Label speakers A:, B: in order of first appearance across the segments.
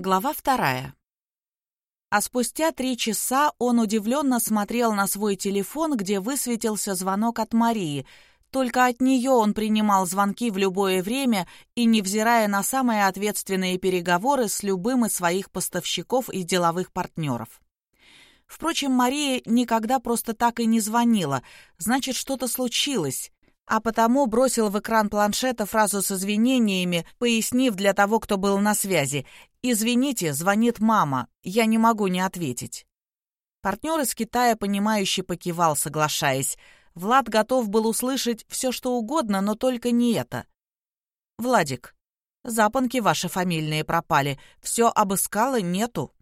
A: Глава вторая. А спустя три часа он удивленно смотрел на свой телефон, где высветился звонок от Марии. Только от нее он принимал звонки в любое время и невзирая на самые ответственные переговоры с любым из своих поставщиков и деловых партнеров. Впрочем, Мария никогда просто так и не звонила, значит, что-то случилось а потому бросил в экран планшета фразу с извинениями, пояснив для того, кто был на связи. «Извините, звонит мама, я не могу не ответить». Партнер из Китая, понимающе покивал, соглашаясь. Влад готов был услышать все, что угодно, но только не это. «Владик, запонки ваши фамильные пропали, все обыскала, нету».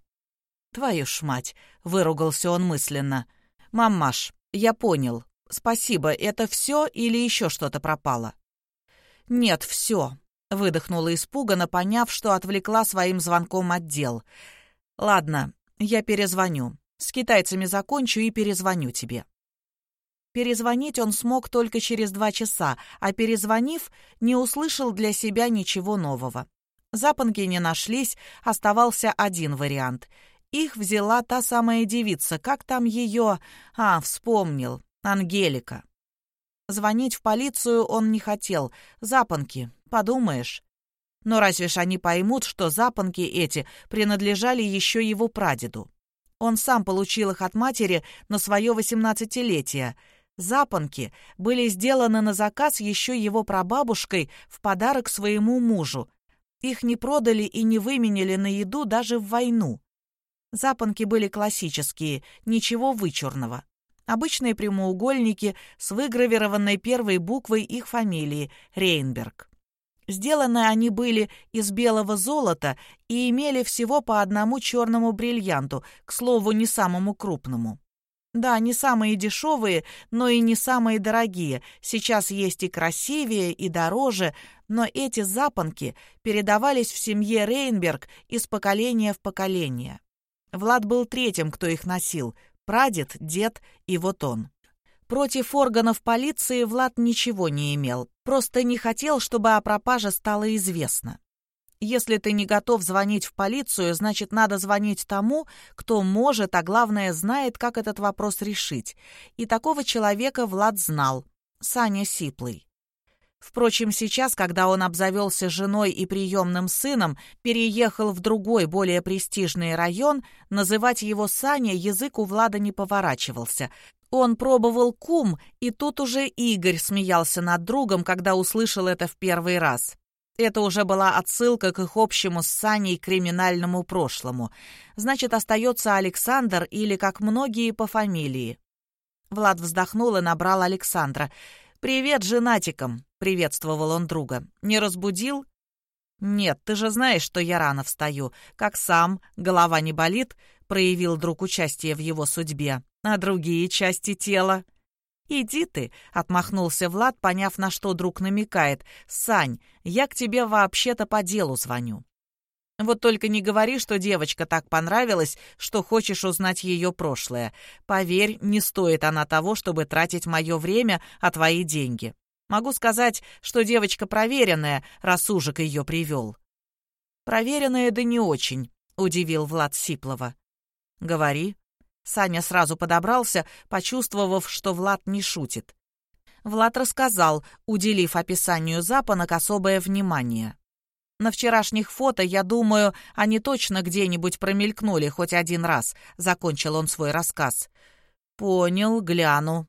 A: «Твою ж мать!» — выругался он мысленно. «Мамаш, я понял, «Спасибо, это все или еще что-то пропало?» «Нет, все», — выдохнула испуганно, поняв, что отвлекла своим звонком отдел. «Ладно, я перезвоню. С китайцами закончу и перезвоню тебе». Перезвонить он смог только через два часа, а перезвонив, не услышал для себя ничего нового. Запонки не нашлись, оставался один вариант. Их взяла та самая девица, как там ее... А, вспомнил. Ангелика. Звонить в полицию он не хотел. Запонки, подумаешь. Но разве ж они поймут, что запонки эти принадлежали еще его прадеду? Он сам получил их от матери на свое восемнадцатилетие. Запонки были сделаны на заказ еще его прабабушкой в подарок своему мужу. Их не продали и не выменили на еду даже в войну. Запонки были классические, ничего вычурного. Обычные прямоугольники с выгравированной первой буквой их фамилии – Рейнберг. Сделаны они были из белого золота и имели всего по одному черному бриллианту, к слову, не самому крупному. Да, не самые дешевые, но и не самые дорогие. Сейчас есть и красивее, и дороже, но эти запонки передавались в семье Рейнберг из поколения в поколение. Влад был третьим, кто их носил, Прадед, дед и вот он. Против органов полиции Влад ничего не имел, просто не хотел, чтобы о пропаже стало известно. Если ты не готов звонить в полицию, значит, надо звонить тому, кто может, а главное, знает, как этот вопрос решить. И такого человека Влад знал. Саня Сиплый. Впрочем, сейчас, когда он обзавелся женой и приемным сыном, переехал в другой, более престижный район, называть его Саня язык у Влада не поворачивался. Он пробовал кум, и тут уже Игорь смеялся над другом, когда услышал это в первый раз. Это уже была отсылка к их общему с Саней криминальному прошлому. Значит, остается Александр или, как многие, по фамилии. Влад вздохнул и набрал Александра. «Привет женатикам!» — приветствовал он друга. «Не разбудил?» «Нет, ты же знаешь, что я рано встаю. Как сам, голова не болит?» — проявил друг участие в его судьбе. «А другие части тела?» «Иди ты», — отмахнулся Влад, поняв, на что друг намекает. «Сань, я к тебе вообще-то по делу звоню». Вот только не говори, что девочка так понравилась, что хочешь узнать ее прошлое. Поверь, не стоит она того, чтобы тратить мое время, а твои деньги. Могу сказать, что девочка проверенная, раз ужик ее привел». «Проверенная да не очень», — удивил Влад Сиплова. «Говори». Саня сразу подобрался, почувствовав, что Влад не шутит. Влад рассказал, уделив описанию запонок особое внимание. На вчерашних фото, я думаю, они точно где-нибудь промелькнули хоть один раз», — закончил он свой рассказ. «Понял, гляну»,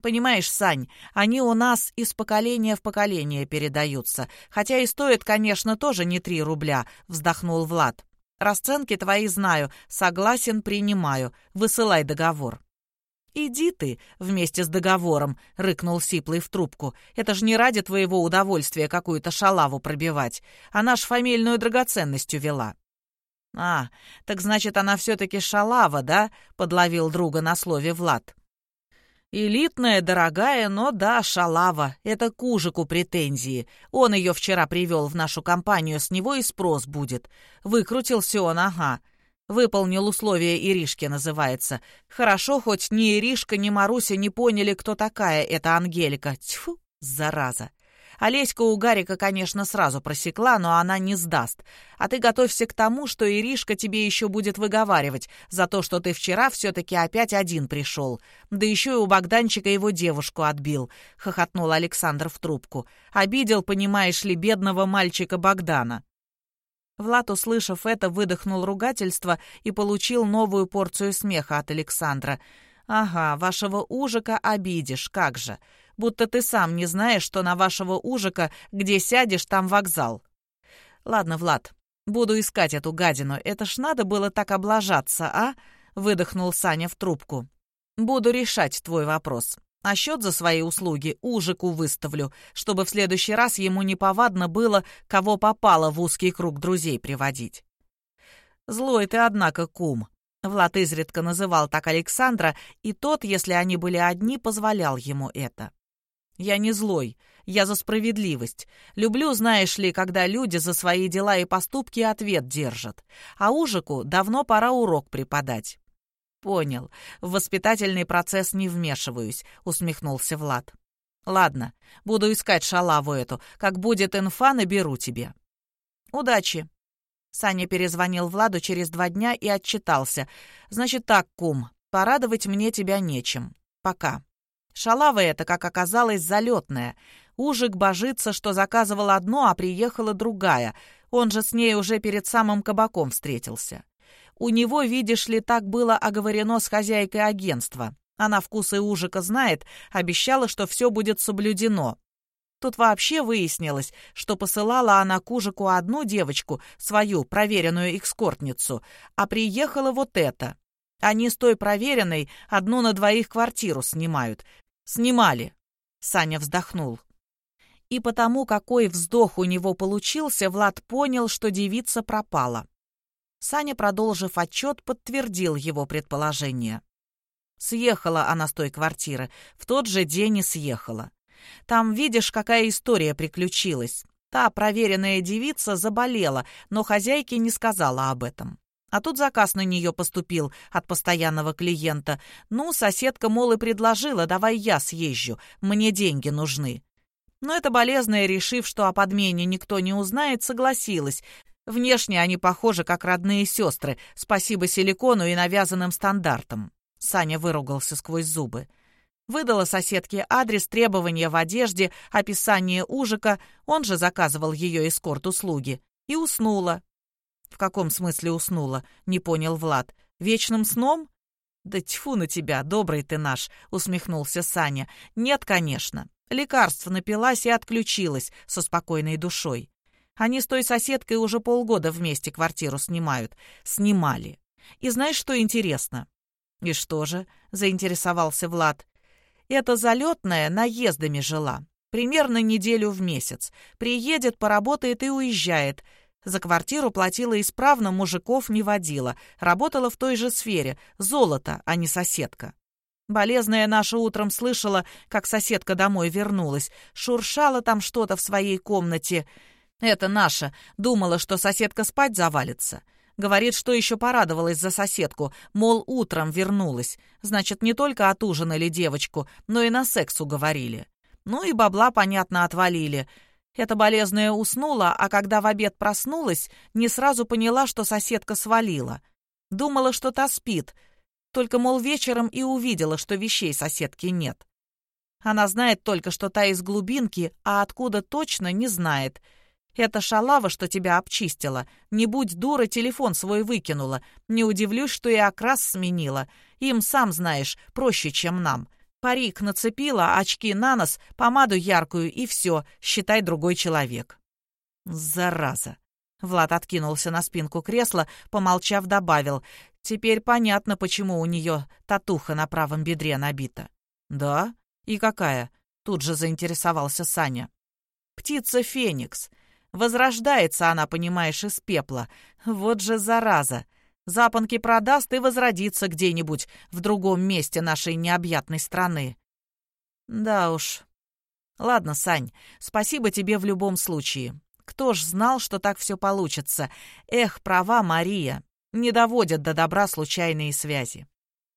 A: Понимаешь, Сань, они у нас из поколения в поколение передаются. Хотя и стоят, конечно, тоже не три рубля», — вздохнул Влад. «Расценки твои знаю. Согласен, принимаю. Высылай договор». «Иди ты вместе с договором», — рыкнул Сиплый в трубку. «Это ж не ради твоего удовольствия какую-то шалаву пробивать. Она ж фамильную драгоценность увела». «А, так значит, она все-таки шалава, да?» — подловил друга на слове Влад. Элитная, дорогая, но да, шалава. Это к Ужику претензии. Он ее вчера привел в нашу компанию, с него и спрос будет. Выкрутился он, ага. Выполнил условия Иришки, называется. Хорошо, хоть ни Иришка, ни Маруся не поняли, кто такая эта Ангелика. Тьфу, зараза. Олеська у Гарика, конечно, сразу просекла, но она не сдаст. А ты готовься к тому, что Иришка тебе еще будет выговаривать за то, что ты вчера все-таки опять один пришел. Да еще и у Богданчика его девушку отбил», — хохотнул Александр в трубку. «Обидел, понимаешь ли, бедного мальчика Богдана». Влад, услышав это, выдохнул ругательство и получил новую порцию смеха от Александра. «Ага, вашего ужика обидишь, как же будто ты сам не знаешь, что на вашего ужика, где сядешь, там вокзал. Ладно, Влад, буду искать эту гадину. Это ж надо было так облажаться, а? Выдохнул Саня в трубку. Буду решать твой вопрос. А счет за свои услуги ужику выставлю, чтобы в следующий раз ему неповадно было, кого попало в узкий круг друзей приводить. Злой ты, однако, кум. Влад изредка называл так Александра, и тот, если они были одни, позволял ему это. Я не злой, я за справедливость. Люблю, знаешь ли, когда люди за свои дела и поступки ответ держат. А Ужику давно пора урок преподать». «Понял. В воспитательный процесс не вмешиваюсь», — усмехнулся Влад. «Ладно, буду искать шалаву эту. Как будет инфа, наберу тебе». «Удачи». Саня перезвонил Владу через два дня и отчитался. «Значит так, кум, порадовать мне тебя нечем. Пока». Шалава эта, как оказалось, залетная. Ужик божится, что заказывал одно, а приехала другая. Он же с ней уже перед самым кабаком встретился. У него, видишь ли, так было оговорено с хозяйкой агентства. Она вкусы Ужика знает, обещала, что все будет соблюдено. Тут вообще выяснилось, что посылала она к Ужику одну девочку, свою проверенную экскортницу, а приехала вот эта. Они с той проверенной одну на двоих квартиру снимают. Снимали. Саня вздохнул. И потому, какой вздох у него получился, Влад понял, что девица пропала. Саня, продолжив отчет, подтвердил его предположение. Съехала она с той квартиры, в тот же день и съехала. Там, видишь, какая история приключилась. Та проверенная девица заболела, но хозяйке не сказала об этом. А тут заказ на нее поступил от постоянного клиента. Ну, соседка, мол, и предложила, давай я съезжу, мне деньги нужны. Но эта болезная, решив, что о подмене никто не узнает, согласилась. Внешне они похожи, как родные сестры, спасибо силикону и навязанным стандартам. Саня выругался сквозь зубы. Выдала соседке адрес, требования в одежде, описание ужика, он же заказывал ее эскорт-услуги, и уснула. «В каком смысле уснула?» — не понял Влад. «Вечным сном?» «Да тьфу на тебя, добрый ты наш!» — усмехнулся Саня. «Нет, конечно. Лекарство напилась и отключилась со спокойной душой. Они с той соседкой уже полгода вместе квартиру снимают. Снимали. И знаешь, что интересно?» «И что же?» — заинтересовался Влад. «Это залетная наездами жила. Примерно неделю в месяц. Приедет, поработает и уезжает. За квартиру платила исправно, мужиков не водила. Работала в той же сфере. Золото, а не соседка. Болезная наша утром слышала, как соседка домой вернулась. Шуршала там что-то в своей комнате. Это наша. Думала, что соседка спать завалится. Говорит, что еще порадовалась за соседку, мол, утром вернулась. Значит, не только отужинали девочку, но и на секс уговорили. Ну и бабла, понятно, отвалили. Эта болезная уснула, а когда в обед проснулась, не сразу поняла, что соседка свалила. Думала, что та спит, только, мол, вечером и увидела, что вещей соседки нет. Она знает только, что та из глубинки, а откуда точно не знает. Это шалава, что тебя обчистила. Не будь дура, телефон свой выкинула. Не удивлюсь, что и окрас сменила. Им, сам знаешь, проще, чем нам. Парик нацепила, очки на нос, помаду яркую и все, считай другой человек. Зараза. Влад откинулся на спинку кресла, помолчав, добавил. Теперь понятно, почему у нее татуха на правом бедре набита. Да? И какая? Тут же заинтересовался Саня. Птица Феникс. Возрождается она, понимаешь, из пепла. Вот же зараза. Запонки продаст и возродится где-нибудь в другом месте нашей необъятной страны. Да уж. Ладно, Сань, спасибо тебе в любом случае. Кто ж знал, что так все получится? Эх, права Мария. Не доводят до добра случайные связи.